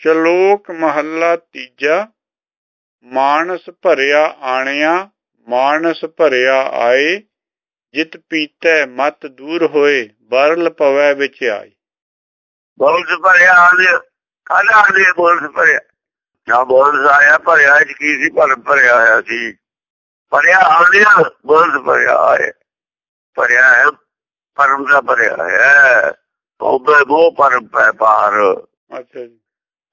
ਸ਼ਲੋਕ ਮਹੱਲਾ ਤੀਜਾ ਮਾਨਸ ਭਰਿਆ ਆਣਿਆ ਮਾਨਸ ਭਰਿਆ ਆਏ ਜਿਤ ਪੀਤੈ ਮਤ ਦੂਰ ਹੋਏ ਬਰਲ ਪਵੈ ਵਿੱਚ ਆਈ ਬੋਲਸ ਭਰਿਆ ਆਣਿਆ ਕਾਹਦਾ ਆਣਿਆ ਬੋਲਸ ਭਰਿਆ? ਜਾਂ ਬੋਲਸ ਆਇਆ ਭਰਿਆ ਚ ਕੀ ਸੀ? ਭਰਮ ਭਰਿਆ ਹੋਇਆ ਸੀ। ਭਰਿਆ ਆਣਿਆ ਬੋਲਸ ਭਰਿਆ ਆਏ। ਭਰਿਆ ਹੈ ਪਰਮ ਦਾ ਭਰਿਆ ਹੈ। ਉਹਦੇ ਉਹ ਪਰਮ ਪੈ ਪਾਰ ਅੱਛਾ ਜੀ।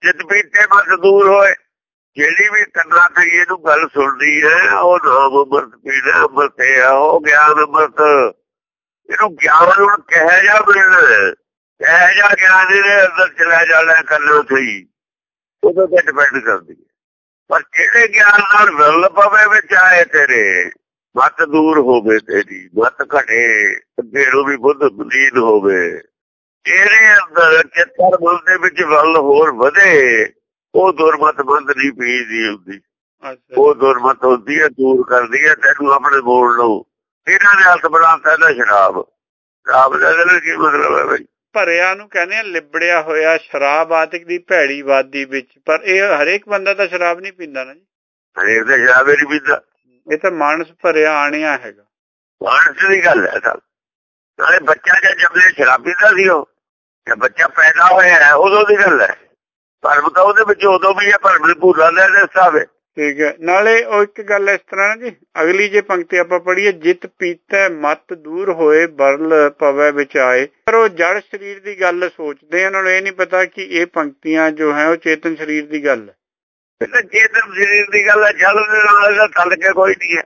ਜਿਤ ਪੀਤੇ ਮਤ ਦੂਰ ਹੋਏ। ਜਿਹੜੀ ਵੀ ਕੰਨਾਂ ਤੇ ਇਹਨੂੰ ਗੱਲ ਸੁਣਦੀ ਹੈ, ਉਹ ਨਾਮ ਅੰਮ੍ਰਿਤ ਪੀਣਾ, ਅੰਮ੍ਰਿਤ ਹੈ ਉਹ ਗਿਆਨ ਅੰਮ੍ਰਿਤ। ਇਹਨੂੰ ਗਿਆਨ ਨੂੰ ਕਹਿ ਜਾ ਮਿਲਣਾ ਕਹਿ ਜਾ ਗਿਆਨ ਦੇ ਅੰਦਰ ਚਲਾ ਜਾਣਾ ਕੰਨਾਂ ਸਹੀ ਉਹਦੇ ਤੇ ਡਿਪੈਂਡ ਕਰਦੀ ਹੈ। ਪਰ ਕਿਹੜੇ ਗਿਆਨ ਨਾਲ ਵਿਰਲ ਪਵੇ ਵਿੱਚ ਆਏ ਤੇਰੇ? ਮਤ ਦੂਰ ਹੋਵੇ ਤੇਰੀ ਮਤ ਘਟੇ, ਅੱਗੇ ਵੀ ਬੁੱਧ ਬਲੀਨ ਹੋਵੇ। ਇਹਦੇ ਅੰਦਰ ਚਿੱਤਰ ਮਨ ਦੇ ਵਿੱਚ ਵੱਲ ਹੋਰ ਵਧੇ ਉਹ ਦੁਰਮਤ ਬੰਦ ਨਹੀਂ ਪੀਦੀ ਹੁੰਦੀ। ਉਹ ਦੁਰਮਤ ਹੁੰਦੀ ਹੈ ਦੂਰ ਕਰਦੀ ਹੈ ਤੈਨੂੰ ਆਪਣੇ ਬੋਲ ਲਓ ਇਹਨਾਂ ਨੇ ਹੱਥ ਬਣਾਤਾ ਇਹਦਾ ਸ਼ਰਾਬ। ਸ਼ਰਾਬ ਦਾ ਇਹਦਾ ਕੀ ਮਤਲਬ ਹੈ ਬਈ? ਭਰਿਆ ਨੂੰ ਕਹਿੰਦੇ ਆ ਲਿਬੜਿਆ ਹੋਇਆ ਸ਼ਰਾਬ ਆਦਿਕ ਦੀ ਭੈੜੀ ਵਾਦੀ ਵਿੱਚ। ਪਰ ਇਹ ਹਰੇਕ ਬੰਦਾ ਤਾਂ ਸ਼ਰਾਬ ਨਹੀਂ ਪੀਂਦਾ ਨਾ ਜੀ। ਹਰੇਕ ਦਾ ਸ਼ਰਾਬ ਨਹੀਂ ਪੀਂਦਾ। ਇਹ ਤਾਂ ਮਾਨਸ ਭਰਿਆ ਆਣਿਆ ਹੈਗਾ। ਮਾਨਸ ਦੀ ਗੱਲ ਹੈ ਤਾਂ ਨਾਲੇ ਬੱਚਾ ਜਦ ਜੰਮੇ ਸ਼ਰਾਬ ਪੀਂਦਾ ਸੀ ਉਹ। ਜੇ ਬੱਚਾ ਪੈਦਾ ਹੋਇਆ ਹੈ ਉਦੋਂ ਦੀ ਗੱਲ ਹੈ। ਭਰਮ ਤਾਂ ਉਹਦੇ ਵਿੱਚ ਉਦੋਂ ਵੀ ਹੈ ਭਰਮ ਨੂੰ ਭੂਲਾ ਲੈ ਦੇ ਸਾਵੇ ਠੀਕ ਹੈ। ਨਾਲੇ ਉਹ ਇੱਕ ਗੱਲ ਇਸ ਤਰ੍ਹਾਂ ਜੀ ਅਗਲੀ ਜੇ ਪੰਕਤੀ ਆਪਾਂ ਪੜ੍ਹੀਏ ਜਿਤ ਪੀਤੈ ਮਤ ਦੂਰ ਹੋਏ ਬਰਲ ਪਵੈ ਵਿੱਚ ਆਏ ਪਰ ਉਹ ਜੜ ਸਰੀਰ ਦੀ ਗੱਲ ਸੋਚਦੇ ਆ ਉਹਨਾਂ ਨੂੰ ਇਹ ਨਹੀਂ ਪਤਾ ਕਿ ਇਹ ਪੰਕਤੀਆਂ ਜੋ ਹੈ ਉਹ ਚੇਤਨ ਸਰੀਰ ਦੀ ਗੱਲ ਹੈ। ਚੇਤਨ ਸਰੀਰ ਦੀ ਗੱਲ ਹੈ ਜਲ ਦੇ ਨਾਲ ਇਹਦਾ ਤਲ ਕੇ ਕੋਈ ਨਹੀਂ ਹੈ।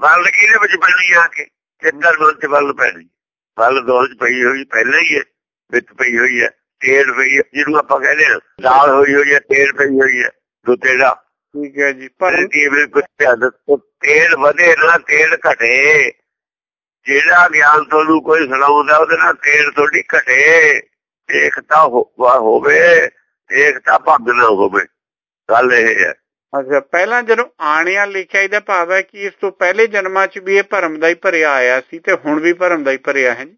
ਬਲ ਕਿਹਦੇ ਵਿੱਚ ਪੈਣੀ ਆ ਕੇ? ਚੇਤਨ ਮਨ ਚ ਬਲ ਪੈਣੀ ਬਲ ਦੋਲ ਚ ਪਈ ਹੋਈ ਪਹਿਲਾਂ ਹੀ ਹੈ। ਵਿੱਚ ਪਈ ਹੋਈ ਹੈ ਤੇਲ ਪਈ ਹੈ ਜਿਹਨੂੰ ਆਪਾਂ ਕਹਿੰਦੇ ਆ ਦਾਲ ਹੋਈ ਹੋਈ ਹੈ ਤੇਲ ਪਈ ਹੋਈ ਹੈ ਦੁੱਤੇ ਦਾ। ਠੀਕ ਹੈ ਜੀ ਪਰ ਪਰ ਕੁਝ ਤੇਲ ਵਧੇ ਨਾ ਤੇਲ ਘਟੇ। ਜਿਹੜਾ ਗਿਆਨ ਤੁਹਾਨੂੰ ਕੋਈ ਸੁਣਾਉਂਦਾ ਉਹਦੇ ਨਾਲ ਤੇਲ ਥੋੜੀ ਘਟੇ। ਏਕਤਾ ਹੋਵੇ ਏਕਤਾ ਭੰਗ ਨਾ ਹੋਵੇ। ਗੱਲ ਇਹ ਹੈ। ਅੱਛਾ ਪਹਿਲਾਂ ਜਦੋਂ ਆਣਿਆ ਲਿਖਿਆ ਇਹਦਾ ਭਾਵ ਹੈ ਕਿ ਇਸ ਤੋਂ ਪਹਿਲੇ ਜਨਮਾਂ 'ਚ ਵੀ ਇਹ ਭਰਮ ਦਾ ਹੀ ਭਰਿਆ ਆਇਆ ਸੀ ਤੇ ਹੁਣ ਵੀ ਭਰਮ ਦਾ ਹੀ ਭਰਿਆ ਹੈ ਜੀ।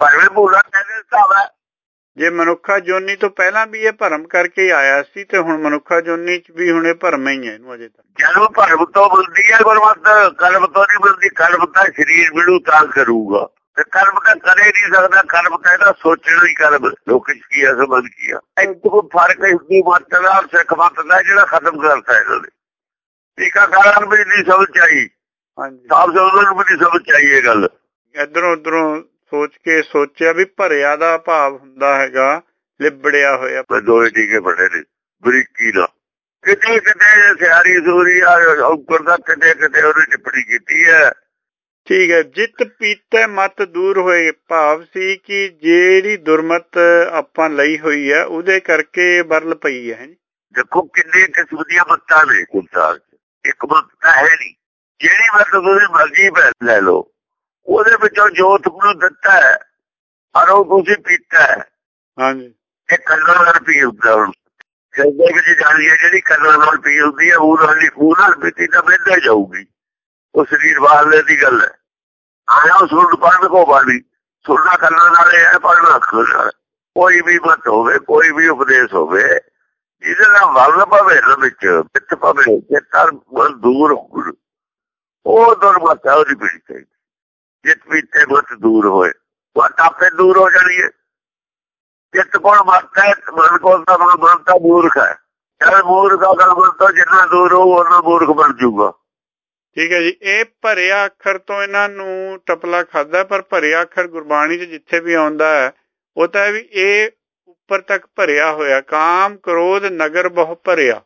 ਭਰਵੇਂ ਭੂਲਾ ਕਹਿੰਦੇ ਹਿਸਾਬ ਹੈ ਜੇ ਮਨੁੱਖਾ ਜੋਨੀ ਤੋਂ ਪਹਿਲਾਂ ਵੀ ਇਹ ਭਰਮ ਕਰਕੇ ਹੀ ਆਇਆ ਸੀ ਤੇ ਹੁਣ ਮਨੁੱਖਾ ਜੋਨੀ 'ਚ ਵੀ ਹੁਣ ਭਰਮ ਹੀ ਹੈ ਇਹਨੂੰ ਅਜੇ ਤੱਕ। ਜਦੋਂ ਭਰਮ ਤੋਂ ਮਿਲਦੀ ਹੈ ਗੁਰਮਤ ਕਲਮ ਤੋਂ ਨਹੀਂ ਮਿਲਦੀ ਕਲਮ ਤਾਂ ਸਰੀਰ ਮਿਲੂ ਤਾਂ ਕਰੂਗਾ। ਤੇ ਕਰਮ ਤਾਂ ਕਰੇ ਨਹੀਂ ਸਕਦਾ ਕਰਮ ਤਾਂ ਇਹਦਾ ਸੋਚਣਾ ਹੀ ਕਰਮ। ਲੋਕ ਕੀ ਆ ਸਮਝ ਕੀ ਆ ਕੋਈ ਫ਼ਰਕ ਹਿੰਦੂ ਮਤ ਦਾ ਔਰ ਸਿੱਖ ਮਤ ਦਾ ਜਿਹੜਾ ਖਤਮ ਕਰਤਾ ਇਹਨਾਂ ਨੇ। ਟੀਕਾਕਾਰਾਂ ਵੀ ਨਹੀਂ ਸਮਝ ਆਈ। ਹਾਂਜੀ। ਸਾਫ਼ ਸਮਝਣ ਨੂੰ ਵੀ ਨਹੀਂ ਸਮਝ ਆਈ ਇਹ ਗੱਲ। ਇਧਰੋਂ ਉਧਰੋਂ ਸੋਚ ਕੇ ਸੋਚਿਆ ਵੀ ਭਰਿਆ ਦਾ ਭਾਵ ਹੁੰਦਾ ਹੈਗਾ ਲਿਬੜਿਆ ਹੋਇਆ। ਮੈਂ ਦੋਏ ਟੀਕੇ ਪੜੇ ਨੇ ਬਰੀਕੀ ਦਾ ਕਿਤੇ ਕਿਤੇ ਸਿਆਰੀ ਸੂਰੀ ਆ ਉੱਪਰ ਦਾ ਕਿਤੇ ਕਿਤੇ ਉਹਨੇ ਟਿੱਪਣੀ ਕੀਤੀ ਹੈ। ਠੀਕ ਹੈ ਜਿਤ ਪੀਤੇ ਮਤ ਦੂਰ ਹੋਏ ਭਾਵ ਸੀ ਕਿ ਜਿਹੜੀ ਦੁਰਮਤ ਆਪਾਂ ਲਈ ਹੋਈ ਹੈ ਉਹਦੇ ਕਰਕੇ ਬਰਲ ਪਈ ਹੈ ਦੇਖੋ ਕਿੰਨੇ ਕਿਸਮ ਦੀਆਂ ਮੱਤਾਂ ਨੇ 'ਚ। ਇੱਕ ਮੱਤ ਹੈ ਨਹੀਂ। ਜਿਹੜੀ ਮੱਤ ਤੁਸੀਂ ਮਰਜ਼ੀ ਪੈ ਲੈ ਲਓ। ਉਹਦੇ ਵਿੱਚੋਂ ਜੋਤ ਨੂੰ ਦਿੱਤਾ ਹੈ ਔਰ ਉਹ ਤੁਸੀਂ ਪੀਤਾ ਹੈ। ਹਾਂਜੀ। ਇਹ ਕੰਨਾਂ ਨਾਲ ਪੀ ਹੁੰਦਾ ਹੁਣ ਖੇਡੇ ਵਿੱਚ ਜਾਣੀ ਹੈ ਜਿਹੜੀ ਕੰਨਾਂ ਨਾਲ ਪੀ ਹੁੰਦੀ ਹੈ ਉਹ ਨਾਲ ਉਹ ਨਾਲ ਪੀਤੀ ਤਾਂ ਮਿਲਦਾ ਜਾਊਗੀ। ਉਹ ਸਰੀਰ ਵਾਲੇ ਦੀ ਗੱਲ ਹੈ। ਆਇਆ ਸੁਣ ਪੜਨ ਕੋ ਬਾਣੀ। ਸੁਣਨਾ ਕੰਨਾਂ ਨਾਲ ਹੈ ਪੜਨਾ ਅੱਖਾਂ ਨਾਲ। ਕੋਈ ਵੀ ਮਤ ਹੋਵੇ ਕੋਈ ਵੀ ਉਪਦੇਸ਼ ਹੋਵੇ ਜਿਹਦੇ ਨਾਲ ਵੱਲ ਪਵੇ ਨਾ ਵਿੱਚ ਪਿੱਤ ਪਵੇ ਕਿ ਤਰ ਦੂਰ ਹੋਣ। ਉਹ ਦੁਰਮਤ ਹੈ ਉਹਦੀ ਪੀੜੀ ਜਿਤ ਵੀ ਮਤ ਦੂਰ ਹੋਏ। ਉਹ ਆਪੇ ਦੂਰ ਹੋ ਜਾਣੀ ਹੈ ਜਿਤ ਕੋਲ ਮਤ ਹੈ? ਮਨ ਕੋਲ ਤਾਂ ਮਨ ਤਾਂ ਮੂਰਖ ਹੈ। ਜਦ ਮੂਰਖ ਅਗਰ ਮਨ ਤੋਂ ਜਿੰਨਾ ਦੂਰ ਹੋ ਉਹਨਾਂ ਮੂਰਖ ਬਣ ਜਾਊਗਾ। ਠੀਕ ਹੈ ਜੀ। ਇਹ ਭਰਿਆ ਅੱਖਰ ਤੋਂ ਇਹਨਾਂ ਨੂੰ ਟਪਲਾ ਖਾਦਾ ਪਰ ਭਰਿਆ ਅੱਖਰ ਗੁਰਬਾਣੀ 'ਚ ਜਿੱਥੇ ਵੀ ਆਉਂਦਾ ਹੈ, ਉਹ ਤਾਂ ਵੀ ਇਹ ਉੱਪਰ ਤੱਕ ਭਰਿਆ ਹੋਇਆ। ਕਾਮ ਕ੍ਰੋਧ ਨਗਰ ਬਹੁ ਭਰਿਆ।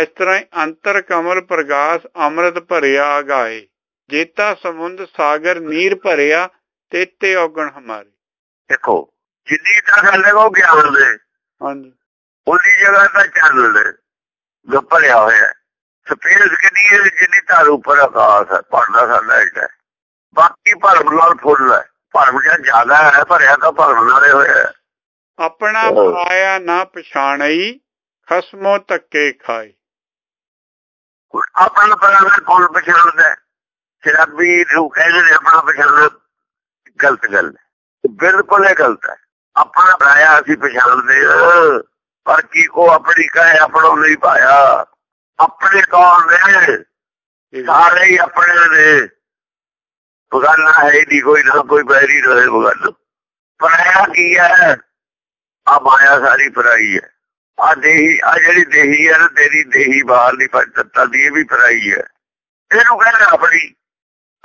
ਇਸ ਤਰ੍ਹਾਂ ਅੰਤਰ ਕਮਲ ਪ੍ਰਗਾਸ ਅੰਮ੍ਰਿਤ ਭਰਿਆ ਗਾਏ। ਜੇਤਾ ਸਮੁੰਦ ਸਾਗਰ ਨੀਰ ਭਰਿਆ ਤੇਤੇ ਔਗਣ ਹਮਾਰੇ। ਦੇਖੋ ਜਿੰਨੀ ਤਾਂ ਗੱਲ ਹੈ ਉਹ ਗਿਆਨ ਦੇ ਹਾਂਜੀ। ਉਹਦੀ ਜਗ੍ਹਾ ਤਾਂ ਚੱਲ ਲੈ ਜੋ ਭਰਿਆ ਹੋਇਆ ਸਪੇਸ ਕਿੰਨੀ ਹੈ ਜਿੰਨੀ ਧਾਰ ਉੱਪਰ ਆਕਾਸ਼ ਹੈ ਪੜਦਾ ਸਾਡਾ ਹੈ। ਬਾਕੀ ਭਰਮ ਨਾਲ ਫੁੱਲ ਹੈ। ਭਰਮ ਜਾਂ ਜ਼ਿਆਦਾ ਹੈ ਭਰਿਆ ਤਾਂ ਭਰਮ ਨਾਲੇ ਹੋਇਆ ਆਪਣਾ ਆਇਆ ਨਾ ਪਛਾਣਈ ਖਸਮੋ ਧੱਕੇ ਖਾਏ। ਆਪਣਾ ਪਰਾਂ ਕੌਣ ਪਛਾਣਦਾ ਸ਼ਰਾਬੀ ਨੂੰ ਕਹਿੰਦੇ ਨੇ ਆਪਣਾ ਪਛਾਣਨਾ ਗਲਤ ਗੱਲ ਹੈ। ਬਿਲਕੁਲ ਇਹ ਗਲਤ ਹੈ। ਆਪਣਾ ਬਣਾਇਆ ਅਸੀਂ ਪਛਾਣਦੇ ਹਾਂ ਪਰ ਕੀ ਕੋ ਆਪਣੀ ਕਹੇ ਆਪਣੋ ਨਹੀਂ ਪਾਇਆ। ਆਪਣੇ ਕੌਣ ਨੇ? ਸਾਰੇ ਹੀ ਆਪਣੇ ਨੇ। ਬਗਾਨਾ ਹੈ ਨਹੀਂ ਕੋਈ ਨਾ ਕੋਈ ਬੈਰੀ ਰਹੇ ਬਗਾਨਾ। ਪਰਾਇਆ ਕੀ ਹੈ? ਆ ਮਾਇਆ ਸਾਰੀ ਪਰਾਈ ਹੈ। ਆ ਦੇਹੀ ਆ ਜਿਹੜੀ ਦੇਹੀ ਹੈ ਨਾ ਤੇਰੀ ਦੇਹੀ ਬਾਹਰ ਦੀ ਪੰਚਤਤਾ ਦੀ ਇਹ ਵੀ ਪਰਾਈ ਹੈ। ਇਹਨੂੰ ਕਹਿੰਦੇ ਆਪਣੀ।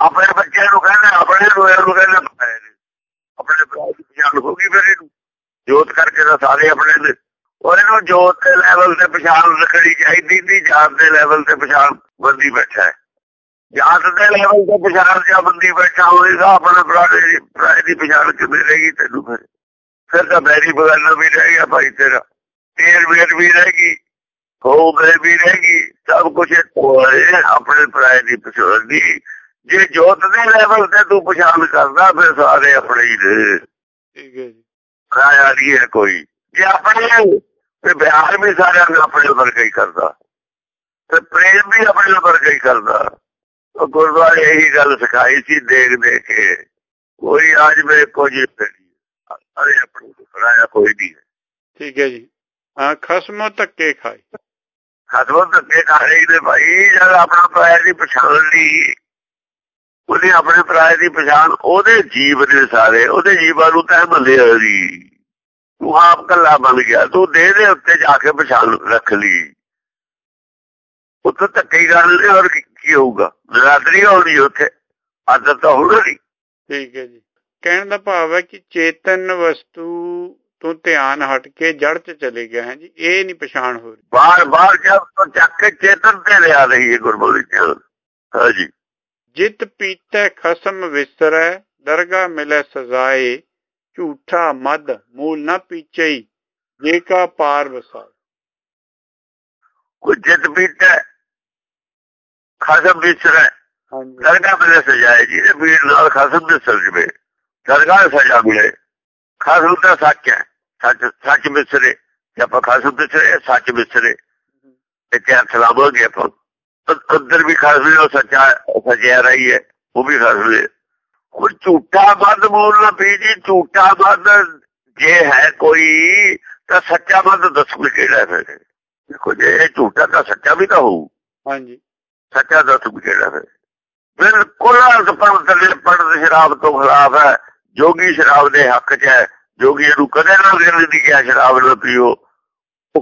ਆਪਣੇ ਬੱਚਿਆਂ ਨੂੰ ਕਹਿੰਦੇ, ਆਪਣੇ ਨੂੰ ਇਹਨੂੰ ਕਹਿੰਦੇ ਆਪਣੇ ਭਰਾ ਦੀ ਪਛਾਣ ਹੋ ਗਈ ਫਿਰ ਇਹਨੂੰ। ਜੋਤ ਕਰਕੇ ਤਾਂ ਸਾਰੇ ਆਪਣੇ ਨੇ ਉਹ ਇਹਨੂੰ ਜੋਤ ਦੇ ਲੈਵਲ ਤੇ ਪਛਾਣ ਰੱਖਣੀ ਚਾਹੀਦੀ ਨਹੀਂ ਜਾਤ ਦੇ ਲੈਵਲ ਤੇ ਪਛਾਣ ਬੰਦੀ ਬੈਠਾ ਹੈ। ਜਾਤ ਦੇ ਲੈਵਲ ਤੇ ਪਛਾਣ ਜਾਂ ਬੰਦੀ ਬੈਠਾ ਹੋਏਗਾ, ਆਪਣੇ ਭਰਾ ਦੀ ਪਛਾਣ ਕਿਵੇਂ ਰਹੇਗੀ ਤੈਨੂੰ ਫਿਰ? ਫਿਰ ਤਾਂ ਬੈਰੀ ਬਗਾਨਾ ਵੀ ਰਹਿ ਗਿਆ ਭਾਈ ਤੇਰਾ। ਤੇਰ ਵੇਰ ਵੀ ਰਹੇਗੀ ਹੋ ਗਏ ਵੀ ਰਹੇਗੀ ਸਭ ਕੁਝ ਆਪਣੇ ਭਰਾ ਦੀ ਪਛਾਣ ਦੀ। ਜੇ ਜੋਤ ਦੇ ਲੈਵਲ ਤੇ ਤੂੰ ਪਛਾਣ ਕਰਦਾ ਫਿਰ ਸਾਰੇ ਆਪਣੇ ਹੀ ਨੇ। ਠੀਕ ਹੈ ਜੀ। ਰਾਇਆ ਨਹੀਂ ਹੈ ਕੋਈ। ਜੇ ਆਪਣੇ ਤੇ ਬਿਹਾਰ ਵੀ ਸਾਰਿਆਂ ਨੂੰ ਆਪਣੇ ਵਰਗਾ ਹੀ ਕਰਦਾ। ਤੇ ਪ੍ਰੇਮ ਵੀ ਆਪਣੇ ਵਰਗਾ ਹੀ ਕਰਦਾ। ਉਹ ਗੁਰਦੁਆਰੇ ਇਹੀ ਗੱਲ ਸਿਖਾਈ ਸੀ ਦੇਖ ਦੇਖ ਕੇ। ਕੋਈ ਆਜ ਮੇ ਕੁਝ ਨਹੀਂ ਅਰੇ ਆਪਣੇ ਰਾਇਆ ਕੋਈ ਨਹੀਂ ਠੀਕ ਹੈ ਜੀ। ਹਾਂ ਖਸਮੋ ਧੱਕੇ ਖਾਏ। ਖਸਮੋ ਧੱਕੇ ਖਾਏ ਨੇ ਭਾਈ ਜਦ ਆਪਣਾ ਪਾਇਆ ਦੀ ਪਛਾਣ ਲਈ। ਉਹਨੇ ਆਪਣੇ ਭਰਾ ਦੀ ਪਛਾਣ ਉਹਦੇ ਜੀਵ ਦੇ ਸਾਰੇ ਉਹਦੇ ਜੀਵਾਂ ਨੂੰ ਤਹਿ ਮੰਨਿਆ ਜੀ। ਤੂੰ ਆਪ ਕੱਲਾ ਬਣ ਗਿਆ ਤੂੰ ਦੇਹ ਦੇ ਉੱਤੇ ਜਾ ਕੇ ਪਛਾਣ ਰੱਖ ਲਈ। ਉੱਥੇ ਧੱਕੇ ਗੱਲ ਨੇ ਹੋਰ ਕੀ ਹੋਊਗਾ? ਨਰਾਦਰੀ ਹੋਣੀ ਉੱਥੇ। ਆਦਤ ਤਾਂ ਹੋਣੀ ਠੀਕ ਹੈ ਜੀ। ਕਹਿਣ ਦਾ ਭਾਵ ਹੈ ਕਿ ਚੇਤਨ ਵਸਤੂ ਤੋਂ ਧਿਆਨ ਹਟ ਕੇ ਜੜ 'ਚ ਚਲੇ ਗਿਆ ਹੈ ਜੀ। ਇਹ ਨਹੀਂ ਪਛਾਣ ਹੋ ਰਹੀ। ਬਾਰ ਬਾਰ ਜਦ ਤੋਂ ਚੱਕ ਕੇ ਚੇਤਨ ਤੇ ਲਿਆ ਰਹੀ ਹੈ ਗੁਰਬੋਲੀ ਧਿਆਨ ਹਾਂਜੀ ਜਿਤ ਪੀਤੈ ਖਸਮ ਵਿਸਰੈ ਦਰਗਾ ਮਿਲੈ ਸਜ਼ਾਏ ਝੂਠਾ ਮਦ ਮੂਲ ਨਾ ਪੀਚਈ ਜੇ ਕਾ ਪਾਰ ਵਸਾ ਕੋਈ ਜਿਤ ਪੀਤੈ ਖਸਮ ਵਿਸਰੈ ਹਾਂਜੀ ਦਰਗਾ ਮਿਲੇ ਸਜਾਏ ਜੀ ਇਹ ਵੀਰ ਨਾਲ ਖਸਮ ਦੇ ਜਵੇ ਦਰਗਾ ਸਜਾ ਮਿਲੇ ਖਸਮ ਤਾਂ ਸੱਚ ਹੈ ਸੱਚ ਸੱਚ ਵਿਸਰੇ ਜੇ ਆਪਾਂ ਖਸਮ ਵਿਸਰੇ ਸੱਚ ਵਿਸਰੇ ਤੇ ਕਿਆ ਸਲਾਮਾਂਗੇ ਆਪਾਂ ਅੰਦਰ ਵੀ ਖਸਮ ਉਹ ਸੱਚਾ ਸਜਿਆ ਰਹੀ ਹੈ ਉਹ ਵੀ ਖਸਮ ਹੈ ਕੋਈ ਝੂਠਾ ਮੂਲ ਨਾ ਪੀ ਜੀ ਝੂਠਾ ਮਦ ਜੇ ਹੈ ਕੋਈ ਤਾਂ ਸੱਚਾ ਮਦ ਦੱਸੋ ਕਿਹੜਾ ਹੈ ਫਿਰ? ਦੇਖੋ ਜੇ ਇਹ ਝੂਠਾ ਤਾਂ ਸੱਚਾ ਵੀ ਤਾਂ ਹੋਊ। ਹਾਂਜੀ। ਸੱਚਾ ਦੱਸ ਕਿਹੜਾ ਹੈ ਬਿਲਕੁਲ ਅਰਥਪਣ ਥੱਲੇ ਪੜਦ ਸ਼ਰਾਬ ਤੋਂ ਖਿਲਾਫ ਹੈ। ਜੋਗੀ ਸ਼ਰਾਬ ਦੇ ਹੱਕ 'ਚ ਹੈ। ਜੋਗੀ ਨੂੰ ਕਦੇ ਨਾ ਦੇਣ ਦੀ ਕਿਹਾ ਸ਼ਰਾਬ ਨਾ ਪੀਓ।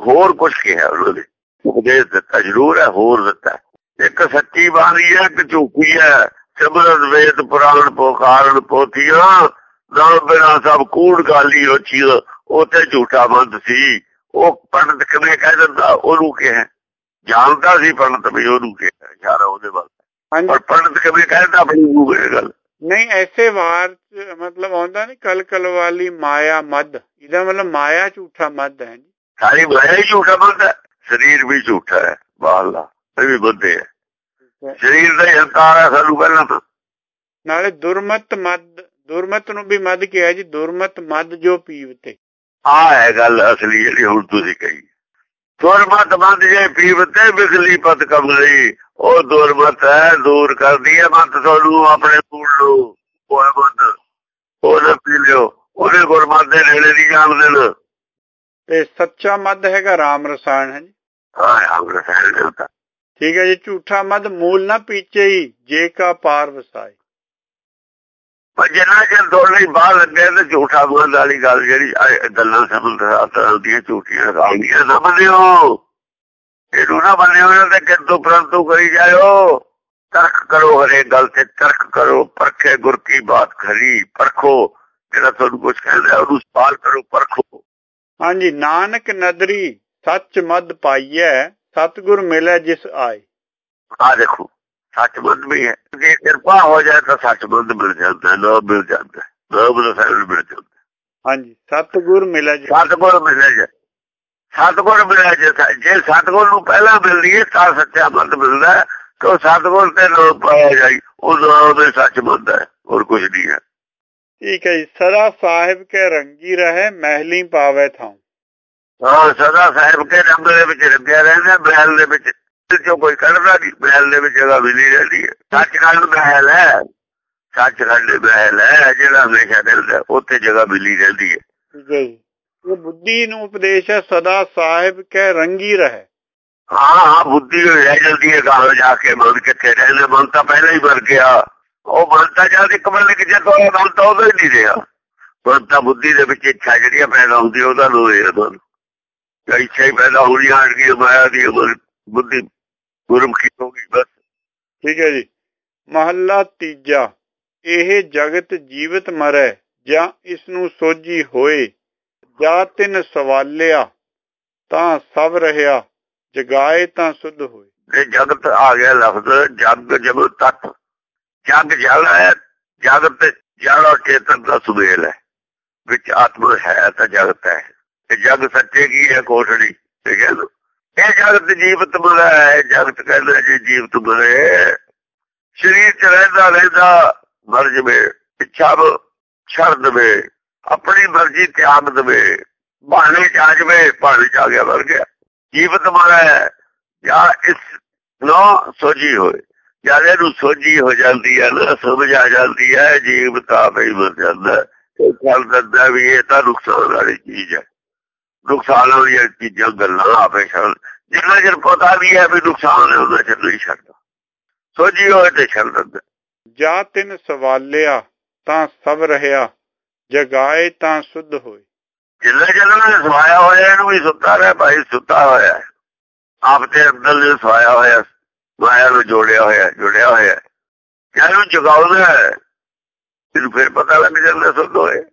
ਹੋਰ ਕੁਝ ਕਿਹਾ ਉਹਨਾਂ। ਉਪਦੇਸ਼ ਦਿੱਤਾ ਜ਼ਰੂਰ ਹੈ ਹੋਰ ਦਿੱਤਾ। ਇੱਕ ਸੱਚੀ ਬਾਣੀ ਹੈ ਇੱਕ ਝੂਠੀ ਹੈ। ਸਿਮਰਤ ਵੇਦ ਪੁਰਾਣ ਪੋਖਾਰਨ ਪੋਥੀਆਂ ਨਾਲ ਬਿਨਾ ਸਭ ਕੂੜ ਗਾਲੀ ਉੱਚੀ ਤੇ ਝੂਠਾ ਬੰਦ ਸੀ। ਉਹ ਪੰਡਤ ਕਿਵੇਂ ਕਹਿ ਦਿੰਦਾ? ਉਹਨੂੰ ਕਿਹਾ। ਜਾਣਦਾ ਸੀ ਪੰਡਤ ਵੀ ਉਹਨੂੰ ਕਿਹਾ ਇਸ਼ਾਰਾ ਉਹਦੇ ਵੱਲ। ਪਰ ਪੰਡਤ ਕਿਵੇਂ ਕਹਿੰਦਾ ਆਪਣੀ ਨੂੰ ਇਹ ਗੱਲ। ਨਹੀਂ ਐਸੇ ਵਾਰ ਮਤਲਬ ਆਉਂਦਾ ਨਹੀਂ ਕਲ ਕਲ ਵਾਲੀ ਮਾਇਆ ਮਦ ਇਹਦਾ ਮਤਲਬ ਮਾਇਆ ਝੂਠਾ ਮਦ ਹੈ ਜੀ। ਸਾਰੀ ਮਾਇਆ ਹੀ ਝੂਠਾ ਬੰਦਾ ਸਰੀਰ ਵੀ ਝੂਠਾ ਹੈ ਬਾਹਲਾ ਇਹ ਵੀ ਬੰਦੇ ਹੈ। ਸਰੀਰ ਦਾ ਹੀ ਹੰਕਾਰ ਹੈ ਸਾਨੂੰ ਪਹਿਲਾਂ ਤਾਂ। ਨਾਲੇ ਦੁਰਮਤ ਮਦ ਦੁਰਮਤ ਨੂੰ ਵੀ ਮਦ ਕਿਹਾ ਜੀ ਦੁਰਮਤ ਮਦ ਜੋ ਪੀਵਤੇ। ਆ ਹੈ ਗੱਲ ਅਸਲੀ ਜਿਹੜੀ ਹੁਣ ਤੁਸੀਂ ਕਹੀ। ਦੁਰਮਤ ਬੰਦ ਜੇ ਪੀਵਤੇ ਬਿਗਲੀ ਪਤ ਕਮਲੀ। ਉਹ ਦੁਰਮਤ ਹੈ ਦੂਰ ਕਰਦੀ ਹੈ ਮਤ ਤੁਹਾਨੂੰ ਆਪਣੇ ਕੋਲ ਲੋ ਉਹ ਬੰਦ ਉਹ ਨਾ ਪੀ ਲਿਓ। ਉਹਨੇ ਗੁਰਮਤ ਦੇ ਨੇੜੇ ਨਹੀਂ ਜਾਣ ਦੇਣਾ। ਤੇ ਸੱਚਾ ਮਦ ਹੈਗਾ ਰਾਮ ਰਸਾਇਣ ਹੈ ਜੀ। ਹਾਂ ਆਗਰ ਸਾਹਿਬ ਨੇ ਤਾਂ ਠੀਕ ਹੈ ਜੀ ਝੂਠਾ ਮਦ ਮੂਲ ਨਾ ਪੀਚੇ ਹੀ ਜੇ ਕਾ ਪਾਰ ਪਰ ਜਿੰਨਾ ਚਿਰ ਦੋਲੇ ਬਾਹਰ ਲੱਗੇ ਤੇ ਝੂਠਾ ਬੋਲਣ ਵਾਲੀ ਗੱਲ ਜਿਹੜੀ ਗੱਲਾਂ ਸਮਝ ਤਰ੍ਹਾਂ ਦੀਆਂ ਝੂਠੀਆਂ ਗਾਲੀਆਂ ਨਾ ਮੰਨਿਓ ਇਹਨੂੰ ਨਾ ਮੰਨਿਓ ਇਹਨਾਂ ਤੇ ਕਿੰਤੂ ਪ੍ਰੰਤੂ ਕਰੀ ਜਾਇਓ। ਤਰਕ ਕਰੋ ਹਰੇ ਗੱਲ ਤੇ ਤਰਕ ਕਰੋ ਪਰਖੇ ਗੁਰ ਕੀ ਬਾਤ ਖਰੀ ਪਰਖੋ। ਜਿਹੜਾ ਤੁਹਾਨੂੰ ਕੁਝ ਕਹਿੰਦਾ ਉਹਨੂੰ ਸਵਾਲ ਕਰੋ ਪਰਖੋ। ਹਾਂਜੀ ਨਾਨਕ ਨਦਰੀ ਸੱਚ ਮਦ ਪਾਈਐ ਸਤਗੁਰ ਮਿਲੇ ਜਿਸ ਆਏ। ਆ ਦੇਖੋ ਸੱਚਮੰਦ ਵੀ ਹੈ। ਜੇ ਕਿਰਪਾ ਹੋ ਜਾਏ ਤਾਂ ਸੱਚਮੰਦ ਮਿਲ ਜਾਂਦਾ ਨਾ ਮਿਲ ਜਾਂਦਾ ਨਾ ਮਿਲ ਸਾਨੂੰ ਮਿਲ ਜਾਂਦਾ ਹਾਂਜੀ ਸਤਗੁਰ ਮਿਲੇ ਜਿਸ ਸਤਗੁਰ ਮਿਲੇ ਜੇ। ਸਤਗੁਰ ਮਿਲੇ ਜੇ ਜੇ ਸਤਗੁਰ ਨੂੰ ਪਹਿਲਾਂ ਮਿਲਦੀ ਹੈ ਤਾਂ ਸੱਚਾ ਮਤ ਮਿਲਦਾ ਉਹ ਸਤਗੁਰ ਤੇ ਲੋਕ ਪਾਇਆ ਜਾਈ ਉਹ ਨਾਮ ਦੇ ਸੱਚ ਹੈ ਹੋਰ ਕੁਝ ਨਹੀਂ ਹੈ। ਠੀਕ ਹੈ ਜੀ। ਸਦਾ ਸਾਹਿਬ ਕੇ ਰੰਗੀ ਰਹੇ ਮਹਿਲੀ ਪਾਵੇ ਥਾਂ ਹਾਂ ਸਦਾ ਸਾਹਿਬ ਕੇ ਰੰਗ ਦੇ ਵਿੱਚ ਰੱਖਿਆ ਰਹਿੰਦਾ ਮਹਿਲ ਦੇ ਵਿੱਚ। ਜੋ ਕੋਈ ਕੱਢਦਾ ਨਹੀਂ ਮਹਿਲ ਦੇ ਵਿੱਚ ਜਗ੍ਹਾ ਮਿਲੀ ਰਹਿੰਦੀ ਹੈ। ਸੱਚਖੰਡ ਮਹਿਲ ਹੈ। ਸੱਚਖੰਡ ਮਹਿਲ ਹੈ ਜਿਹੜਾ ਹਮੇਸ਼ਾ ਦਿਲਦਾ ਉੱਥੇ ਜਗ੍ਹਾ ਮਿਲੀ ਰਹਿੰਦੀ ਹੈ। ਜੀ। ਇਹ ਬੁੱਧੀ ਨੂੰ ਉਪਦੇਸ਼ ਹੈ ਸਦਾ ਸਾਹਿਬ ਕਹਿ ਰੰਗੀ ਰਹੇ। ਹਾਂ ਹਾਂ ਬੁੱਧੀ ਰਹਿ ਜਾਂਦੀ ਹੈ ਗਾਹ ਜਾ ਕੇ ਮਨ ਕਿੱਥੇ ਰਹਿੰਦੇ ਮਨ ਤਾਂ ਪਹਿਲਾਂ ਹੀ ਮਰ ਗਿਆ। ਉਹ ਮਨ ਤਾਂ ਜਦ ਇੱਕ ਮਨ ਕਿ ਜਦੋਂ ਮਨ ਤਾਂ ਉਦੋਂ ਹੀ ਨਹੀਂ ਰਿਹਾ। ਮਨ ਤਾਂ ਬੁੱਧੀ ਦੇ ਵਿੱਚ ਇੱਛਾ ਜਿਹੜੀ ਪੈਦਾ ਹੁੰਦੀ ਉਹਦਾ ਲੋਏ ਮਨ। ਜਿਹੜੀ ਇੱਛਾ ਹੀ ਪੈਦਾ ਹੋਣੀ ਆਣ ਗਈ ਮਾਇਆ ਦੀ ਬੁੱਧੀ ਗੁਰਮੁਖੀ ਹੋ ਗਈ ਬਸ। ਠੀਕ ਹੈ ਜੀ। ਮਹੱਲਾ ਤੀਜਾ। ਇਹ ਜਗਤ ਜੀਵਤ ਮਰੈ ਜਾਂ ਇਸ ਨੂੰ ਸੋਝੀ ਹੋਏ। ਜਾਂ ਤਿੰਨ ਸਵਾਲਿਆ ਤਾਂ ਸਭ ਰਹਾ ਜਗਾਏ ਤਾਂ ਸੁਧ ਹੋਏ। ਇਹ ਜਗਤ ਆ ਗਿਆ ਲਫ਼ਜ਼ ਜਗ ਜਬ ਤਤ ਜਗ ਜਲ ਹੈ ਜਗਤ ਜਲ ਔਰ ਚੇਤਨ ਦਾ ਸੁਮੇਲ ਹੈ। ਵਿੱਚ ਆਤਮਾ ਹੈ ਤਾਂ ਜਗਤ ਹੈ। ਇਹ ਜਗ ਸੱਚੇ ਕੀ ਹੈ ਕੋਠੜੀ? ਠੀਕ ਹੈ ਇਹ ਜਗਤ ਜੀਵਤ ਮਰਾ ਹੈ ਜਗਤ ਕਹਿੰਦਾ ਜੀ ਜੀਵਤ ਮਰੇ ਸਰੀਰ ਚ ਰਹਿੰਦਾ ਰਹਿੰਦਾ, ਮਰ ਜਵੇ ਇੱਛਾ ਛੱਡ ਦਵੇ। ਆਪਣੀ ਮਰਜ਼ੀ ਤਿਆਗ ਦਵੇ। ਬਾਣੇ ਚ ਆ ਜਵੇ, ਬਾਣੇ ਚ ਆ ਗਿਆ, ਮਰ ਗਿਆ। ਜੀਵਤ ਮਰਾ ਜਾਂ ਇਸ ਨੋ ਸੋਝੀ ਹੋਏ। ਜਦ ਇਹਨੂੰ ਸੋਝੀ ਹੋ ਜਾਂਦੀ ਹੈ ਨਾ, ਸਮਝ ਆ ਜਾਂਦੀ ਹੈ ਜੀਵ ਤਾਂ ਹੀ ਮਰ ਜਾਂਦਾ। ਇਹ ਗੱਲ ਦਿੰਦਾ ਵੀ ਇਹ ਤਾਂ ਨੁਕਸਾਨ ਵਾਲੀ ਚੀਜ਼ ਹੈ। ਨੁਕਸਾਨ ਵਾਲੀਆਂ ਚੀਜ਼ਾਂ ਗੱਲਾਂ ਆਪੇ ਛੱਡ ਜਿੰਨਾ ਚਿਰ ਪਤਾ ਵੀ ਹੈ ਵੀ ਨੁਕਸਾਨ ਹੈ ਉਹਨਾਂ ਚਿਰ ਨਹੀਂ ਛੱਡਦਾ। ਸੋਝੀ ਹੋਏ ਤੇ ਛੱਡ ਦਿੰਦਾ। ਜਾਂ ਤਿੰਨ ਸਵਾਲਿਆ ਤਾਂ ਸਭ ਰਹਾ ਜਗਾਏ ਤਾਂ ਸੁਧ ਹੋਏ। ਜਿੰਨਾ ਚਿਰ ਨੇ ਸਵਾਇਆ ਹੋਇਆ ਇਹਨੂੰ ਵੀ ਸੁੱਤਾ ਰਿਹਾ ਭਾਈ ਸੁੱਤਾ ਹੋਇਆ ਆਪ ਤੇ ਅੰਦਰ ਨੇ ਸਵਾਇਆ ਹੋਇਆ ਮਾਇਆ ਨੂੰ ਜੋੜਿਆ ਹੋਇਆ ਜੁੜਿਆ ਹੋਇਆ। ਜਿਹਨੂੰ ਜਗਾਉਂਦਾ ਇਹਨੂੰ ਫਿਰ ਪਤਾ ਲੱਗ ਜਾਂਦਾ ਸੁੱਧ ਹੋਏ।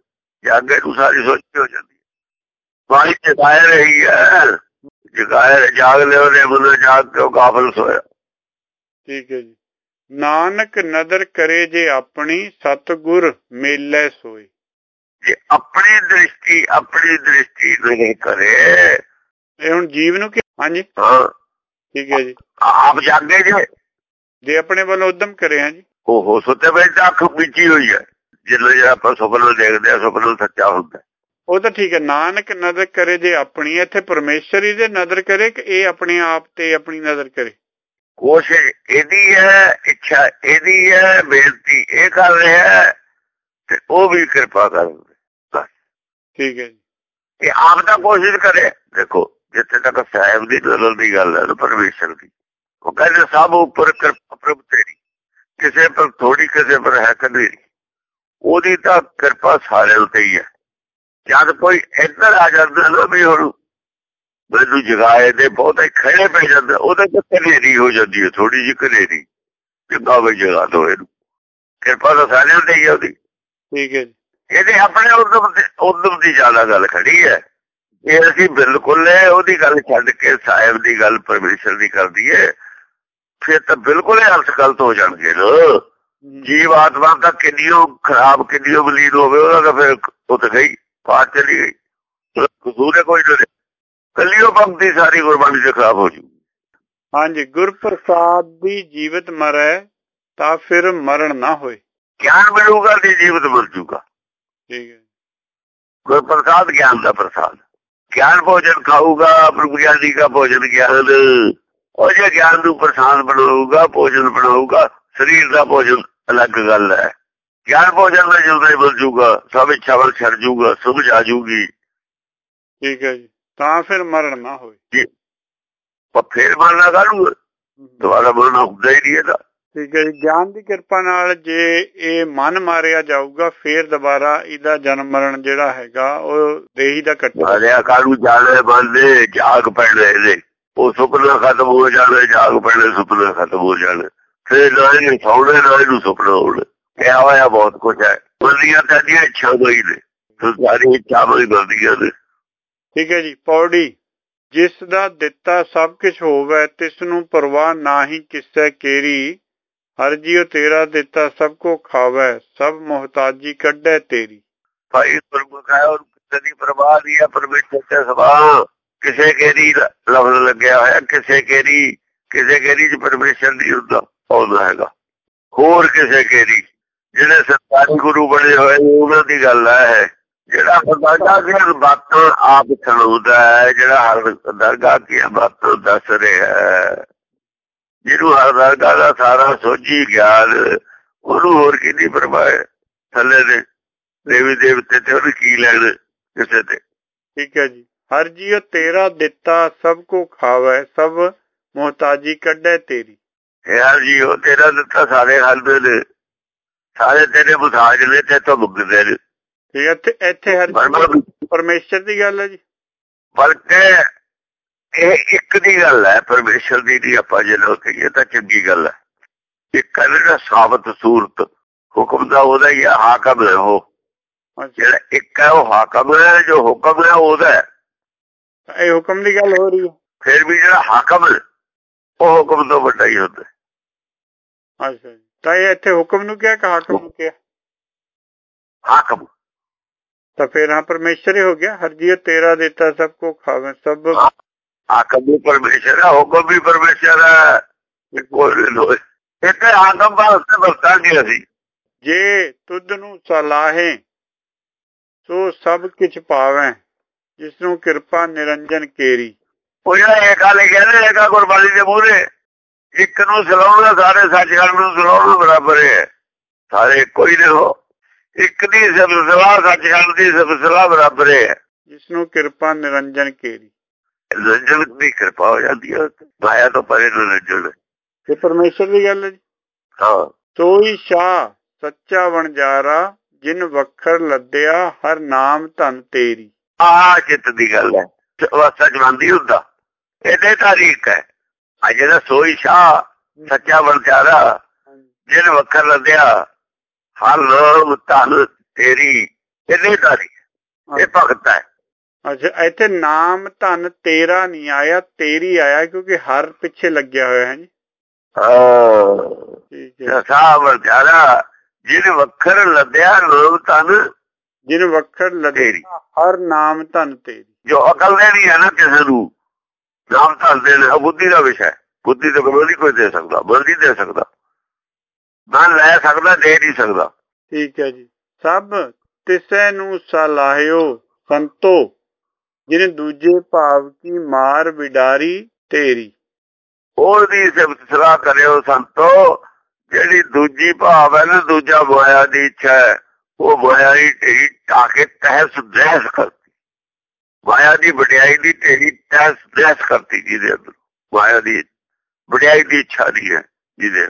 ਜਾਗੇ ਨੂੰ ਸਾਰੀ ਸੋਚ ਹੋ ਜਾਂਦੀ। ਵਾਲੀ ਜਗਾਇ ਰਹੀ ਹੈ। ਜਗਾਇ ਜਾਗ ਲਿਓ ਨੇ ਮਨ ਜਾਗ ਕੇ ਗਾਫਲ ਸੋਇਆ। ਠੀਕ ਹੈ ਜੀ। ਨਾਨਕ ਨਦਰ ਕਰੇ ਜੇ ਆਪਣੀ ਸਤਗੁਰ ਮੇਲੇ ਸੋਏ। ਜੇ ਆਪਣੀ ਦ੍ਰਿਸ਼ਟੀ ਆਪਣੀ ਦ੍ਰਿਸ਼ਟੀ ਨਹੀਂ ਕਰੇ। ਇਹ ਹੁਣ ਜੀਵ ਨੂੰ ਕਿ ਹਾਂਜੀ? ਹਾਂ। ਠੀਕ ਹੈ ਜੀ। ਆਪ ਜਾਗੇ ਜੇ। ਜੇ ਆਪਣੇ ਵੱਲੋਂ ਉਦਮ ਕਰੇ ਹਾਂ ਜੀ। ਉਹ ਸੁੱਤੇ ਵਿੱਚ ਅੱਖ ਮੀਚੀ ਹੋਈ ਹੈ। ਜਦੋਂ ਜਿਹੜਾ ਆਪਾਂ ਸੁਪਨਾ ਦੇਖਦੇ ਆ ਸੁਪਨਾ ਸੱਚਾ ਹੁੰਦਾ। ਉਹ ਤਾਂ ਠੀਕ ਹੈ ਨਾਨਕ ਨਜ਼ਰ ਕਰੇ ਜੇ ਆਪਣੀ ਇੱਥੇ ਪਰਮੇਸ਼ਰ ਹੀ ਦੇ ਨਜ਼ਰ ਕਰੇ ਕਿ ਇਹ ਆਪਣੇ ਆਪ ਤੇ ਆਪਣੀ ਨਜ਼ਰ ਕਰੇ? ਕੋਸ਼ਿਸ਼ ਇਹਦੀ ਹੈ ਇੱਛਾ ਇਹਦੀ ਹੈ ਬੇਨਤੀ ਇਹ ਕਰ ਰਿਹਾ ਤੇ ਉਹ ਵੀ ਕਿਰਪਾ ਕਰਦਾ ਠੀਕ ਹੈ ਜੀ। ਇਹ ਆਪ ਦਾ ਕੋਸ਼ਿਸ਼ ਕਰੇ। ਦੇਖੋ ਜਿੱਥੇ ਤੱਕ ਸਾਹਿਬ ਦੀ ਨਜ਼ਰ ਦੀ ਗੱਲ ਹੈ ਪਰਮੇਸ਼ਰ ਦੀ। ਉਹ ਕਹਿੰਦੇ ਸਭ ਉੱਪਰ ਕਿਰਪਾ ਪ੍ਰਭ ਤੇਰੀ। ਕਿਸੇ ਪਰ ਥੋੜੀ ਕਿਸੇ ਪਰ ਹੈ ਕਦੇ ਉਹਦੀ ਤਾਂ ਕਿਰਪਾ ਸਾਰਿਆਂ ਉੱਤੇ ਹੀ ਹੈ। ਜਦ ਕੋਈ ਇੱਧਰ ਆ ਜਾਂਦਾ ਨਾ ਵੀ ਹੁਣ ਮੈਨੂੰ ਜਗਾਏ ਦੇ ਬਹੁਤੇ ਖੜੇ ਪੈ ਜਾਂਦਾ ਉਹਦੇ ਤੇ ਕਨੇਰੀ ਹੋ ਜਾਂਦੀ ਹੈ ਥੋੜੀ ਜਿਹੀ ਕਨੇਰੀ ਕਿੰਨਾ ਵੀ ਜਗਾ ਦੋ ਇਹਨੂੰ। ਕਿਰਪਾ ਤਾਂ ਸਾਰਿਆਂ ਤੇ ਹੀ ਉਹਦੀ। ਠੀਕ ਹੈ ਇਹਦੇ ਆਪਣੇ ਉਦਮ ਉਦਮ ਦੀ ਜ਼ਿਆਦਾ ਗੱਲ ਖੜੀ ਹੈ। ਇਹ ਅਸੀਂ ਬਿਲਕੁਲ ਉਹਦੀ ਗੱਲ ਛੱਡ ਕੇ ਸਾਹਿਬ ਦੀ ਗੱਲ ਪਰਮੇਸ਼ਰ ਦੀ ਕਰ ਦਈਏ ਫਿਰ ਤਾਂ ਬਿਲਕੁਲ ਹੀ ਅਰਥ ਗਲਤ ਹੋ ਜਾਣਗੇ ਜੀਵ ਆਤਮਾ ਦਾ ਕਿੰਨੀਓ ਖਰਾਬ ਕਿੰਨੀਓ ਬਲੀਦ ਹੋਵੇ ਉਹਦਾ ਤਾਂ ਫਿਰ ਉੱਤ ਗਈ। ਪਾਰ ਚਲੀ ਗਈ। ਕਸੂਰ ਕੋਈ ਨਹੀਂ ਕੱਲਿਓ ਪੰਕਤੀ ਸਾਰੀ ਗੁਰਬਾਣੀ ਦੇ ਖਰਾਬ ਹੋ ਜੂ ਹਾਂਜੀ ਗੁਰਪ੍ਰਸਾਦ ਦੀ ਜੀਵਤ ਮਰੈ ਤਾਂ ਫਿਰ ਮਰਨ ਨਾ ਹੋਏ। ਗਿਆਨ ਮਿਲੂਗਾ ਤੇ ਜੀਵਤ ਮਰ ਜੂਗਾ। ਠੀਕ ਹੈ। ਗੁਰਪ੍ਰਸਾਦ ਗਿਆਨ ਦਾ ਪ੍ਰਸਾਦ। ਗਿਆਨ ਭੋਜਨ ਖਾਊਗਾ ਪ੍ਰਭੂ ਗਿਆਨੀ ਦਾ ਭੋਜਨ ਗਿਆਨ। ਉਹ ਜੇ ਗਿਆਨ ਨੂੰ ਪ੍ਰਸਾਦ ਬਣਾਊਗਾ ਭੋਜਨ ਬਣਾਊਗਾ ਸਰੀਰ ਦਾ ਭੋਜਨ ਅਲੱਗ ਗੱਲ ਹੈ। ਗਿਆਨ ਭੋਜਨ ਦਾ ਜਦੋਂ ਹੀ ਮਿਲ ਜੂਗਾ ਸਭ ਇੱਛਾ ਵੱਲ ਛੱਡ ਜੂਗਾ ਸਮਝ ਆ ਜੂਗੀ। ਠੀਕ ਹੈ ਜੀ ਤਾਂ ਫਿਰ ਮਰਨ ਨਾ ਜੀ। ਪਰ ਫੇਰ ਮਰਨਾ ਕਾਹਨੂੰ ਦੁਬਾਰਾ ਮਰਨਾ ਹੁੰਦਾ ਹੀ ਨਹੀਂ ਇਹਦਾ। ਠੀਕ ਹੈ ਜੀ ਗਿਆਨ ਦੀ ਕਿਰਪਾ ਨਾਲ ਜੇ ਇਹ ਮਨ ਮਾਰਿਆ ਜਾਊਗਾ ਫੇਰ ਦੁਬਾਰਾ ਇਹਦਾ ਜਨਮ ਮਰਨ ਜਿਹੜਾ ਹੈਗਾ ਉਹ ਦੇਹੀ ਦਾ ਕੱਟਾ। ਮਾਰਿਆ ਕਾਹਨੂੰ? ਜਾਣੇ ਬੰਦੇ ਜਾਗ ਪੈਣੇ ਇਹਦੇ। ਉਹ ਸੁਪਨਾ ਖਤਮ ਹੋ ਜਾਣੇ ਜਾਗ ਪੈਣੇ ਸੁਪਨਾ ਖਤਮ ਹੋ ਜਾਣੇ। ਫੇਰ ਨਾ ਇਹਨੂੰ ਸੌਣੇ ਨਾ ਇਹਨੂੰ ਸੁਪਨਾ ਹੋਣੇ। ਕਿਹਾ ਹੋਇਆ ਬਹੁਤ ਕੁਝ ਹੈ। ਬੰਦੀਆਂ ਤਾਂ ਇੱਛਾ ਹੋਈ ਨੇ। ਸਾਰੀ ਇੱਛਾ ਹੋਈ ਬੰਦੀਆਂ ਨੇ ਠੀਕ ਹੈ ਜੀ ਪੌੜੀ। ਜਿਸ ਦਾ ਦਿੱਤਾ ਸਭ ਕੁਝ ਹੋਵੇ ਤਿਸ ਨੂੰ ਪਰਵਾਹ ਨਾਹੀ ਕਿਸੈ ਕੇਰੀ। ਹਰ ਜੀਉ ਤੇਰਾ ਦਿੱਤਾ ਸਭ ਕੋ ਖਾਵੇ ਸਭ ਮੁਹਤਾਜੀ ਕੱਢੇ ਤੇਰੀ। ਭਾਈ ਗੁਰਮੁਖ ਹੈ ਉਹ ਕਿਸੇ ਦੀ ਪਰਵਾਹ ਨਹੀਂ ਹੈ ਪਰਮੇਸ਼ਰ ਤੇ ਸਵਾ ਕਿਸੇ ਕੇਰੀ ਲਫ਼ਜ਼ ਲੱਗਿਆ ਹੋਇਆ ਕਿਸੇ ਕੇਰੀ ਕਿਸੇ ਕੇਰੀ ਚ ਪਰਮੇਸ਼ਰ ਦੀ ਹੁੰਦਾ ਆਉਂਦਾ ਹੈਗਾ। ਹੋਰ ਕਿਸੇ ਕੇਰੀ ਜਿਹੜੇ ਸਰਕਾਰੀ ਗੁਰੂ ਬਣੇ ਹੋਏ ਉਹਨਾਂ ਦੀ ਗੱਲ ਹੈ ਜਿਹੜਾ ਦਰਗਾਹ ਦੀਆਂ ਬਾਤਾਂ ਆਪ ਸੁਣਾਉਂਦਾ ਹੈ ਜਿਹੜਾ ਹਰ ਦਰਗਾਹ ਦੀਆਂ ਬਾਤਾਂ ਦੱਸ ਰਿਹਾ ਹੈ ਜਿਹਨੂੰ ਹਰ ਦਰਗਾਹ ਦਾ ਸਾਰਾ ਸੋਝੀ ਗਿਆਨ ਉਹਨੂੰ ਹੋਰ ਕਿੰਨੀ ਪਰਵਾਹ ਥੱਲੇ ਦੇ ਦੇਵੀ ਦੇਵਤੇ ਤੇ ਉਹਨੂੰ ਕੀ ਲੈਣ ਕਿਸੇ ਤੇ? ਠੀਕ ਹੈ ਜੀ। ਹਰ ਜੀਉ ਤੇਰਾ ਦਿੱਤਾ ਸਭ ਕੋ ਖਾਵੇ ਸਭ ਮੁਹਤਾਜੀ ਕੱਢੇ ਤੇਰੀ। ਯਾਰ ਜੀ ਉਹ ਤੇਰਾ ਦਿੱਤਾ ਸਾਰੇ ਖਾਂਦੇ ਨੇ। ਸਾਰੇ ਤੇਰੇ ਮੁਤਾਜ ਨੇ ਤੇ ਤੋਂ ਮੁੱਗਦੇ ਨੇ ਠੀਕ ਹੈ ਇੱਥੇ ਇੱਥੇ ਹਰ ਪਰਮੇਸ਼ਰ ਦੀ ਗੱਲ ਹੈ ਜੀ? ਬਲਕਿ ਇਹ ਇੱਕ ਦੀ ਗੱਲ ਹੈ ਪਰਮੇਸ਼ਰ ਦੀ ਨਹੀਂ ਆਪਾਂ ਜੇ ਲੋਕ ਕਹੀਏ ਤਾਂ ਚੰਗੀ ਗੱਲ ਹੈ। ਇੱਕ ਹੈ ਜਿਹੜਾ ਸਾਬਤ ਸੂਰਤ ਹੁਕਮ ਦਾ ਉਹਦਾ ਹੀ ਹਾਕਮ ਹੈ ਉਹ। ਜਿਹੜਾ ਇੱਕ ਹੈ ਉਹ ਹਾਕਮ ਹੈ ਜੋ ਹੁਕਮ ਹੈ ਉਹਦਾ। ਇਹ ਹੁਕਮ ਦੀ ਗੱਲ ਹੋ ਰਹੀ ਹੈ? ਫਿਰ ਵੀ ਜਿਹੜਾ ਹਾਕਮ ਉਹ ਹੁਕਮ ਤੋਂ ਵੱਡਾ ਹੀ ਹੁੰਦਾ ਹੈ। ਅੱਛਾ ਜੀ। ਤਾਂ ਇਹ ਇੱਥੇ ਹੁਕਮ ਨੂੰ ਕਿਹਾ ਕਿ ਹਾਕਮ ਨੂੰ ਕਿਹਾ? ਹਾਕਮ। ਤਾਂ ਫਿਰ ਹਾਂ ਪਰਮੇਸ਼ਰ ਹੀ ਹੋ ਗਿਆ। ਹਰ ਜੀਉ ਤੇਰਾ ਦਿੱਤਾ ਸਭ ਕੋ ਖਾਵੇ ਸਭ ਹਾਕਮ ਵੀ ਪਰਮੇਸ਼ਰ ਹੈ ਹੁਕਮ ਵੀ ਪਰਮੇਸ਼ਰ ਹੈ। ਇਹ ਕੋਈ ਲੋਏ ਇੱਥੇ ਹਾਕਮ ਵਾਸਤੇ ਵਰਤਾਂਗੇ ਅਸੀਂ। ਜੇ ਤੁਧ ਨੂੰ ਸਲਾਹੇ ਸੋ ਸਭ ਕਿਛ ਪਾਵੇਂ ਜਿਸ ਨੂੰ ਕਿਰਪਾ ਨਿਰੰਜਨ ਕੇਰੀ। ਉਹ ਜਿਹੜਾ ਇਹ ਗੱਲ ਕਹਿੰਦੇ ਹੈਗਾ ਗੁਰਬਾਣੀ ਦੇ ਮੂਹਰੇ। ਇੱਕ ਨੂੰ ਸਲਾਉਣਾ ਸਾਰੇ ਸੱਚਖੰਡ ਨੂੰ ਸਲਾਉਣਾ ਬਰਾਬਰ ਹੈ। ਸਾਰੇ ਕੋਈ ਨਹੀਂ ਹੋ ਇੱਕ ਦੀ ਸਲਾਹ ਸੱਚਖੰਡ ਦੀ ਸਲਾਹ ਬਰਾਬਰ ਹੈ। ਜਿਸ ਨੂੰ ਕਿਰਪਾ ਨਿਰੰਜਨ ਕੇਰੀ। ਰੰਜਨ ਦੀ ਕਿਰਪਾ ਹੋ ਜਾਂਦੀ ਹੈ। ਮਾਇਆ ਤੋਂ ਪਰੇ ਨੂੰ ਰੰਜਨ ਇਹ ਪਰਮੇਸ਼ਰ ਦੀ ਗੱਲ ਹੈ ਜੀ। ਹਾਂ। ਸੋਈ ਸ਼ਾ ਸੱਚਾ ਵਣਜਾਰਾ ਜਿਨ ਵਖਰ ਲੱਦਿਆ ਹਰ ਨਾਮ ਧਨ ਤੇਰੀ। ਆਹ ਚਿੱਤ ਦੀ ਗੱਲ ਹੈ। ਅਵਸਥਾ ਜਵਾਂਦੀ ਹੁੰਦਾ। ਇਹਦੇ ਤਾਰੀਖ ਹੈ। ਆ ਜਿਹੜਾ ਸੋਈ ਸ਼ਾਹ ਸੱਚਾ ਵਰਜਾਰਾ ਜਿਹਨ ਵੱਖਰ ਲੱਦਿਆ ਹਰ ਨਾਮ ਧਨ ਤੇਰੀ ਇਹਦੇ ਤਾਰੀਖ ਇਹ ਭਗਤ ਹੈ। ਅੱਛਾ ਇੱਥੇ ਨਾਮ ਧਨ ਤੇਰਾ ਨਹੀਂ ਆਇਆ ਤੇਰੀ ਆਇਆ ਕਿਉਂਕਿ ਹਰ ਪਿੱਛੇ ਲੱਗਿਆ ਹੋਇਆ ਹੈ ਜੀ। ਹਾਂ। ਠੀਕ ਹੈ। ਸਾਹ ਵਰਜਾਰਾ ਜਿਹਨ ਵੱਖਰ ਲੱਦਿਆ ਨਾਮ ਧਨ ਜਿਨ ਵਖਰ ਲੱਦਿਆ ਹਰ ਨਾਮ ਧਨ ਤੇਰੀ। ਜੋ ਅਕਲ ਦੇਣੀ ਹੈ ਨਾ ਕਿਸੇ ਨੂੰ। ਨਾਮ ਧਨ ਦੇਣਾ ਉਹ ਬੁੱਧੀ ਦਾ ਵਿਸ਼ਾ ਹੈ। ਬੁੱਧੀ ਤੋਂ ਬਿਨਾਂ ਨਹੀਂ ਕੋਈ ਦੇ ਸਕਦਾ ਨਹੀਂ ਦੇ ਸਕਦਾ। ਨਾ ਲੈ ਸਕਦਾ ਦੇ ਨਹੀਂ ਸਕਦਾ। ਠੀਕ ਹੈ ਜੀ। ਸਭ ਤਿਸੈ ਨੂੰ ਸਲਾਹਿਓ ਸੰਤੋ ਜਿਨ ਦੂਜੇ ਭਾਵ ਕੀ ਮਾਰ ਵਿਡਾਰੀ ਤੇਰੀ। ਉਹਦੀ ਸਿਫਤ ਸਲਾਹ ਕਰਿਓ ਸੰਤੋ ਜਿਹੜੀ ਦੂਜੀ ਭਾਵ ਹੈ ਨਾ ਦੂਜਾ ਮਾਇਆ ਦੀ ਇੱਛਾ ਹੈ ਉਹ ਮਾਇਆ ਢੇਰੀ ਟਾਕੇ ਤਹਿਸ ਦਹਿਸ ਕਰਦੀ ਮਾਇਆ ਦੀ ਵਡਿਆਈ ਦੀ ਢੇਰੀ ਤਹਿਸ ਦਹਿਸ ਕਰਦੀ ਜਿਹਦੇ ਅੰਦਰ। ਮਾਇਆ ਦੀ ਵਡਿਆਈ ਦੀ ਇੱਛਾ ਨਹੀਂ ਹੈ ਜਿਹਦੇ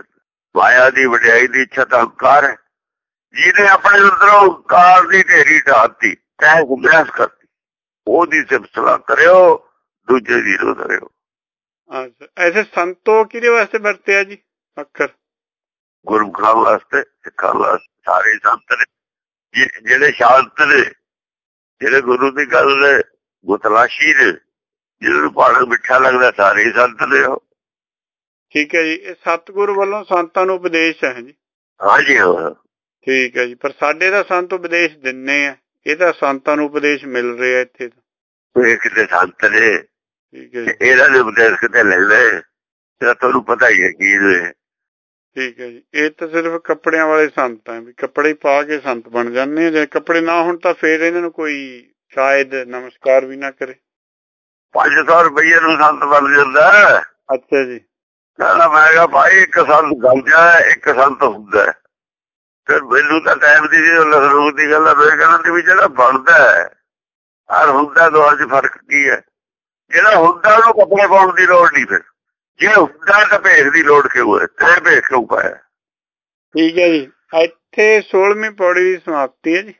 ਮਾਇਆ ਦੀ ਵਡਿਆਈ ਦੀ ਇੱਛਾ ਤਾਂ ਹੰਕਾਰ ਹੈ। ਜਿਹਨੇ ਆਪਣੇ ਅੰਦਰੋਂ ਹੰਕਾਰ ਦੀ ਢੇਰੀ ਢਾਤੀ ਤਹਿਸ ਦਹਿਸ ਕਰਦੀ ਉਹਦੀ ਸਿਫਤ ਸਲਾਹ ਕਰਿਓ ਦੂਜੇ ਦੀ ਰੋ ਕਰਿਓ ਐਸੇ ਸੰਤੋ ਕਿਹਦੇ ਵਾਸਤੇ ਵਰਤਿਆ ਜੀ? ਅੱਖਰ। ਗੁਰਮੁਖਾਂ ਵਾਸਤੇ ਸਿੱਖਾਂ ਵਾਸਤੇ ਸਾਰੇ ਸੰਤ ਨੇ। ਜਿਹੜੇ ਸ਼ਾਂਤ ਨੇ ਜਿਹੜੇ ਗੁਰੂ ਦੀ ਗੱਲ ਨੇ ਮੁਤਲਾਸ਼ੀ ਨੇ ਜਿਹਨਾਂ ਪਾਣਾ ਮਿੱਠਾ ਲੱਗਦਾ ਸਾਰੇ ਸੰਤ ਨੇ ਉਹ। ਠੀਕ ਹੈ ਜੀ ਇਹ ਸਤਿਗੁਰ ਵੱਲੋਂ ਸੰਤਾਂ ਨੂੰ ਉਪਦੇਸ਼ ਹੈ ਜੀ। ਹਾਂਜੀ ਹਾਂ। ਠੀਕ ਹੈ ਜੀ ਪਰ ਸਾਡੇ ਤਾਂ ਸੰਤ ਉਪਦੇਸ਼ ਦਿੰਨੇ ਆ। ਇਹ ਤਾਂ ਸੰਤਾਂ ਨੂੰ ਉਪਦੇਸ਼ ਮਿਲ ਰਿਹਾ ਇੱਥੇ ਇਹ ਕਿਤੇ ਸੰਤ ਨੇ। ਠੀਕ ਹੈ ਜੀ। ਇਹਨਾਂ ਦੇ ਉਪਦੇਸ਼ ਕਿਤੇ ਲੈ ਲੈ ਇਹਦਾ ਤੁਹਾਨੂੰ ਪਤਾ ਹੀ ਹੈ ਕੀ ਨੇ ਠੀਕ ਹੈ ਜੀ ਇਹ ਤਾਂ ਸਿਰਫ ਕੱਪੜਿਆਂ ਵਾਲੇ ਸੰਤ ਆ ਵੀ ਕੱਪੜੇ ਪਾ ਕੇ ਸੰਤ ਬਣ ਜਾਂਦੇ ਆ। ਜੇ ਕੱਪੜੇ ਨਾ ਹੋਣ ਤਾਂ ਫੇਰ ਇਹਨਾਂ ਨੂੰ ਕੋਈ ਸ਼ਾਇਦ ਨਮਸਕਾਰ ਵੀ ਨਾ ਕਰੇ। 500 ਰੁਪਏ ਨੂੰ ਸੰਤ ਬਣ ਜਾਂਦਾ। ਅੱਛਾ ਜੀ। ਕਹਿੰਦਾ ਮੈਂ ਕਿਹਾ ਭਾਈ ਇੱਕ ਸੰਤ ਗੰਜਾ ਇੱਕ ਸੰਤ ਹੁੰਦਾ। ਫਿਰ ਮੈਨੂੰ ਤਾਂ ਟਾਈਮ ਦੀ ਲਖਨਊ ਦੀ ਗੱਲ ਹੈ ਮੈਂ ਕਹਿੰਦਾ ਵੀ ਜਿਹੜਾ ਬਣਦਾ ਹੈ ਔਰ ਹੁੰਦਾ ਦੋਹਾਂ 'ਚ ਫ਼ਰਕ ਕੀ ਹੈ? ਜਿਹੜਾ ਹੁੰਦਾ ਉਹਨੂੰ ਕੱਪੜੇ ਪਾਉਣ ਦੀ ਲੋੜ ਨਹੀਂ ਫਿਰ। ਜੇ ਹੁੰਦਾ ਤਾਂ ਭੇਖ ਦੀ ਲੋੜ ਕਿਉਂ ਹੈ? ਤੇ ਭੇਖ ਕਿਉਂ ਪਾਇਆ? ਠੀਕ ਹੈ ਜੀ। ਇੱਥੇ 16ਵੀਂ ਪੌੜੀ ਦੀ ਸਮਾਪਤੀ ਹੈ ਜੀ।